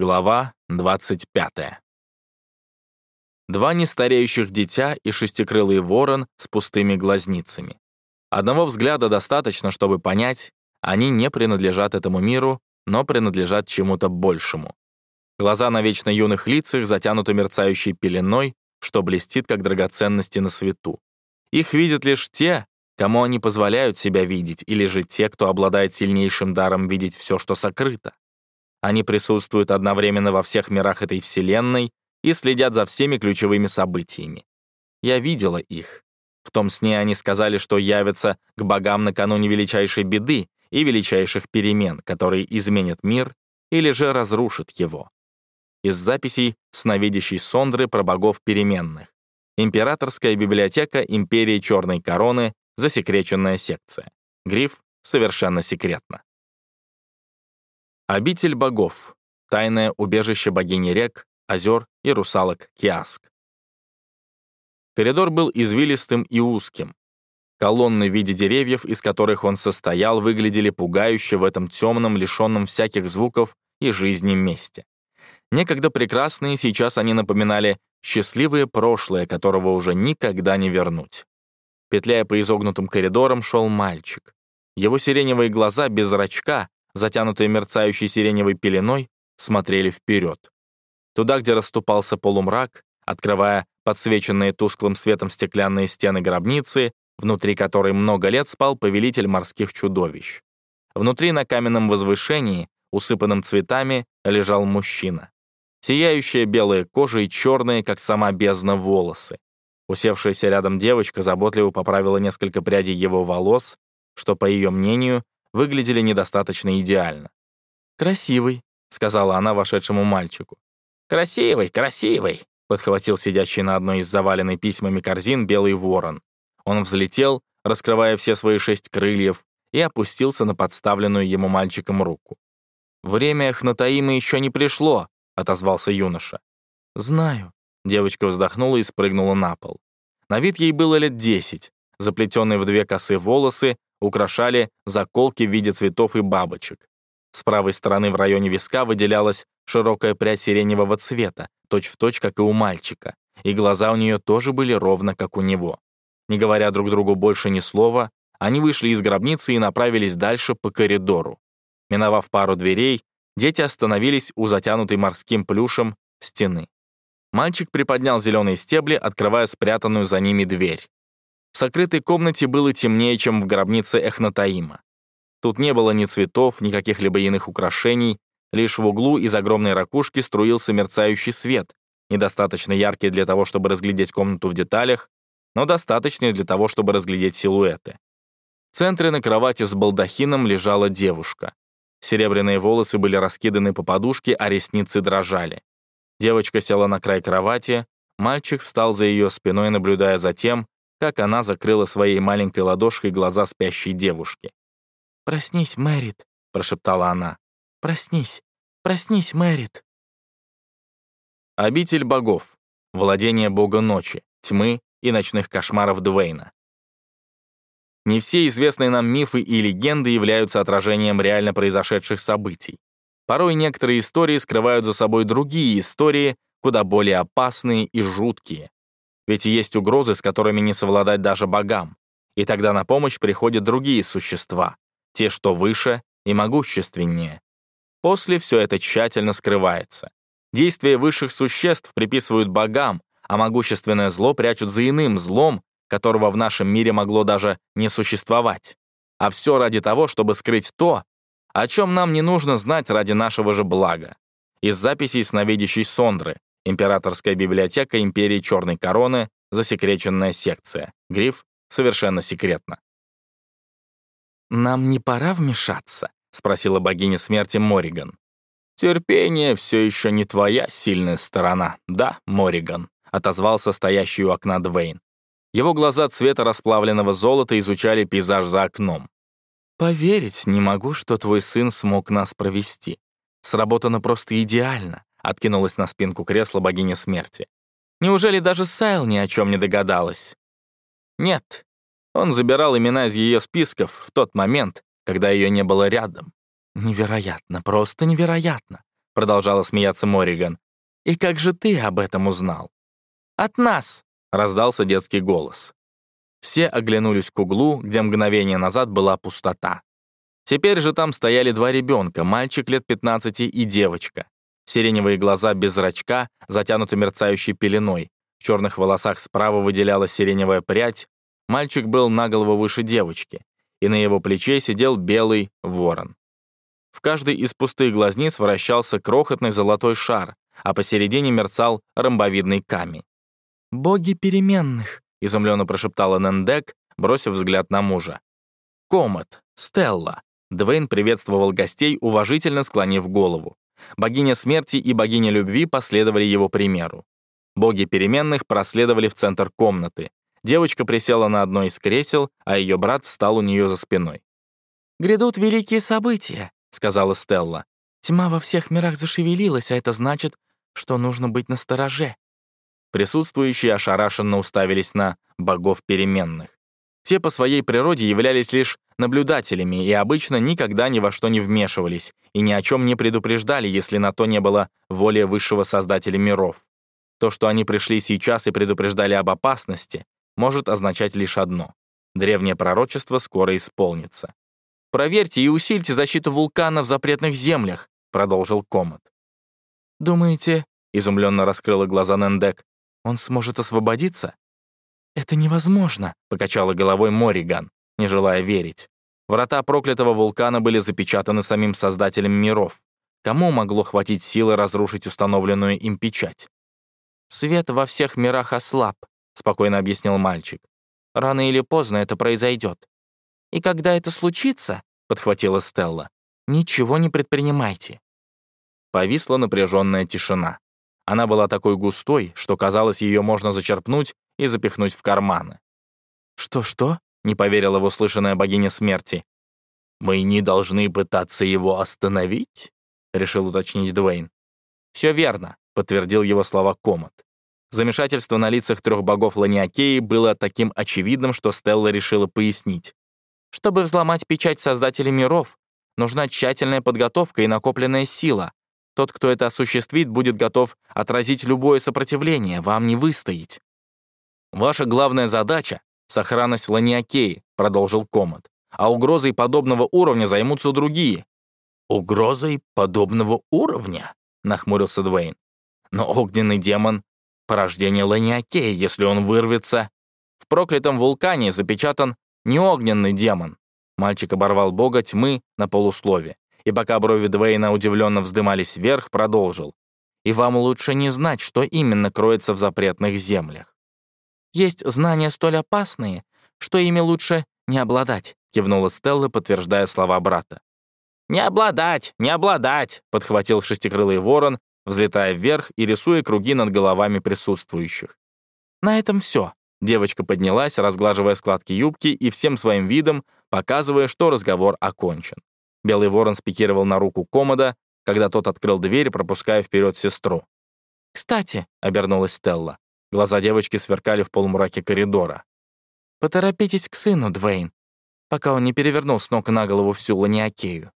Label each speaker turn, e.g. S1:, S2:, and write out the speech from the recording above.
S1: Глава 25. Два нестареющих дитя и шестикрылый ворон с пустыми глазницами. Одного взгляда достаточно, чтобы понять, они не принадлежат этому миру, но принадлежат чему-то большему. Глаза на вечно юных лицах затянуты мерцающей пеленой, что блестит, как драгоценности на свету. Их видят лишь те, кому они позволяют себя видеть, или же те, кто обладает сильнейшим даром видеть все, что сокрыто. Они присутствуют одновременно во всех мирах этой вселенной и следят за всеми ключевыми событиями. Я видела их. В том сне они сказали, что явятся к богам накануне величайшей беды и величайших перемен, которые изменят мир или же разрушат его. Из записей сновидящей Сондры про богов переменных. Императорская библиотека Империи Черной Короны, засекреченная секция. Гриф совершенно секретно. Обитель богов. Тайное убежище богини рек, озер и русалок Киаск. Коридор был извилистым и узким. Колонны в виде деревьев, из которых он состоял, выглядели пугающе в этом темном, лишенном всяких звуков и жизни месте. Некогда прекрасные, сейчас они напоминали счастливое прошлое, которого уже никогда не вернуть. Петляя по изогнутым коридорам, шел мальчик. Его сиреневые глаза без зрачка затянутые мерцающей сиреневой пеленой, смотрели вперед. Туда, где расступался полумрак, открывая подсвеченные тусклым светом стеклянные стены гробницы, внутри которой много лет спал повелитель морских чудовищ. Внутри на каменном возвышении, усыпанном цветами, лежал мужчина. Сияющая белая кожа и черные, как сама бездна, волосы. Усевшаяся рядом девочка заботливо поправила несколько прядей его волос, что, по ее мнению, выглядели недостаточно идеально. «Красивый», — сказала она вошедшему мальчику. «Красивый, красивый», — подхватил сидящий на одной из заваленной письмами корзин белый ворон. Он взлетел, раскрывая все свои шесть крыльев, и опустился на подставленную ему мальчиком руку. «Время Эхнатаима еще не пришло», — отозвался юноша. «Знаю», — девочка вздохнула и спрыгнула на пол. На вид ей было лет десять. Заплетенные в две косы волосы украшали заколки в виде цветов и бабочек. С правой стороны в районе виска выделялась широкая прядь сиреневого цвета, точь-в-точь, точь, как и у мальчика, и глаза у нее тоже были ровно, как у него. Не говоря друг другу больше ни слова, они вышли из гробницы и направились дальше по коридору. Миновав пару дверей, дети остановились у затянутой морским плюшем стены. Мальчик приподнял зеленые стебли, открывая спрятанную за ними дверь. В сокрытой комнате было темнее, чем в гробнице Эхнатаима. Тут не было ни цветов, ни каких-либо иных украшений, лишь в углу из огромной ракушки струился мерцающий свет, недостаточно яркий для того, чтобы разглядеть комнату в деталях, но достаточный для того, чтобы разглядеть силуэты. В центре на кровати с балдахином лежала девушка. Серебряные волосы были раскиданы по подушке, а ресницы дрожали. Девочка села на край кровати, мальчик встал за ее спиной, наблюдая за тем, как она закрыла своей маленькой ладошкой глаза спящей девушки. «Проснись, Мэрит», — прошептала она. «Проснись, проснись, Мэрит». Обитель богов. Владение бога ночи, тьмы и ночных кошмаров Дуэйна. Не все известные нам мифы и легенды являются отражением реально произошедших событий. Порой некоторые истории скрывают за собой другие истории, куда более опасные и жуткие. Ведь есть угрозы, с которыми не совладать даже богам. И тогда на помощь приходят другие существа, те, что выше и могущественнее. После все это тщательно скрывается. Действия высших существ приписывают богам, а могущественное зло прячут за иным злом, которого в нашем мире могло даже не существовать. А все ради того, чтобы скрыть то, о чем нам не нужно знать ради нашего же блага. Из записей сновидящей Сондры, Императорская библиотека Империи Черной Короны, засекреченная секция. Гриф совершенно секретно. «Нам не пора вмешаться?» — спросила богиня смерти Мориган. «Терпение все еще не твоя сильная сторона, да, Мориган?» — отозвался стоящий у окна Двейн. Его глаза цвета расплавленного золота изучали пейзаж за окном. «Поверить не могу, что твой сын смог нас провести. Сработано просто идеально откинулась на спинку кресла богиня смерти. Неужели даже Сайл ни о чем не догадалась? Нет. Он забирал имена из ее списков в тот момент, когда ее не было рядом. Невероятно, просто невероятно, продолжала смеяться Мориган. «И как же ты об этом узнал?» «От нас!» — раздался детский голос. Все оглянулись к углу, где мгновение назад была пустота. Теперь же там стояли два ребенка, мальчик лет 15 и девочка. Сиреневые глаза без зрачка, затянуты мерцающей пеленой. В черных волосах справа выделялась сиреневая прядь. Мальчик был на голову выше девочки, и на его плече сидел белый ворон. В каждой из пустых глазниц вращался крохотный золотой шар, а посередине мерцал ромбовидный камень. «Боги переменных», — изумленно прошептала Нендек, бросив взгляд на мужа. «Комет, Стелла». Двейн приветствовал гостей, уважительно склонив голову. Богиня смерти и богиня любви последовали его примеру. Боги переменных проследовали в центр комнаты. Девочка присела на одно из кресел, а ее брат встал у нее за спиной.
S2: «Грядут великие события», — сказала Стелла. «Тьма во всех мирах зашевелилась, а это значит, что нужно быть настороже».
S1: Присутствующие ошарашенно уставились на богов переменных. Те по своей природе являлись лишь наблюдателями и обычно никогда ни во что не вмешивались и ни о чем не предупреждали, если на то не было воли высшего создателя миров. То, что они пришли сейчас и предупреждали об опасности, может означать лишь одно — древнее пророчество скоро исполнится. «Проверьте и усильте защиту вулкана в запретных землях», — продолжил Комод.
S2: «Думаете, —
S1: изумленно раскрыла глаза Нендек, —
S2: он сможет освободиться?» «Это невозможно», —
S1: покачала головой Мориган не желая верить. Врата проклятого вулкана были запечатаны самим создателем миров. Кому могло хватить силы разрушить установленную им печать?
S2: «Свет во всех мирах ослаб», — спокойно объяснил мальчик. «Рано или поздно это произойдет. И когда это случится, — подхватила Стелла, — ничего не предпринимайте».
S1: Повисла напряженная тишина. Она была такой густой, что казалось, ее можно зачерпнуть и запихнуть в карманы.
S2: «Что-что?»
S1: не поверила в услышанная богиня смерти. «Мы не должны пытаться его остановить?» — решил уточнить Дуэйн. «Все верно», — подтвердил его слова Комод. Замешательство на лицах трех богов Ланиакеи было таким очевидным, что Стелла решила пояснить.
S2: «Чтобы взломать печать Создателя миров, нужна тщательная подготовка и накопленная сила. Тот, кто это осуществит, будет готов отразить любое сопротивление, вам не выстоять».
S1: «Ваша главная задача «Сохранность Ланиакеи», — продолжил Комод. «А угрозой подобного уровня займутся другие».
S2: «Угрозой подобного уровня?» — нахмурился Двейн.
S1: «Но огненный демон — порождение Ланиакеи, если он вырвется. В проклятом вулкане запечатан не огненный демон». Мальчик оборвал бога тьмы на полуслове, и пока брови Двейна удивленно вздымались вверх, продолжил. «И вам лучше не знать, что именно кроется в запретных землях.
S2: Есть знания столь опасные, что ими лучше не обладать», — кивнула Стелла, подтверждая слова брата.
S1: «Не обладать, не обладать», — подхватил шестикрылый ворон, взлетая вверх и рисуя круги над головами присутствующих.
S2: «На этом все.
S1: Девочка поднялась, разглаживая складки юбки и всем своим видом, показывая, что разговор окончен. Белый ворон спикировал на руку комода, когда тот открыл дверь, пропуская вперед сестру.
S2: «Кстати», —
S1: обернулась Стелла, Глаза девочки сверкали в полумраке коридора.
S2: «Поторопитесь к сыну, Двейн, пока он не перевернул с ног на голову всю Ланиакею».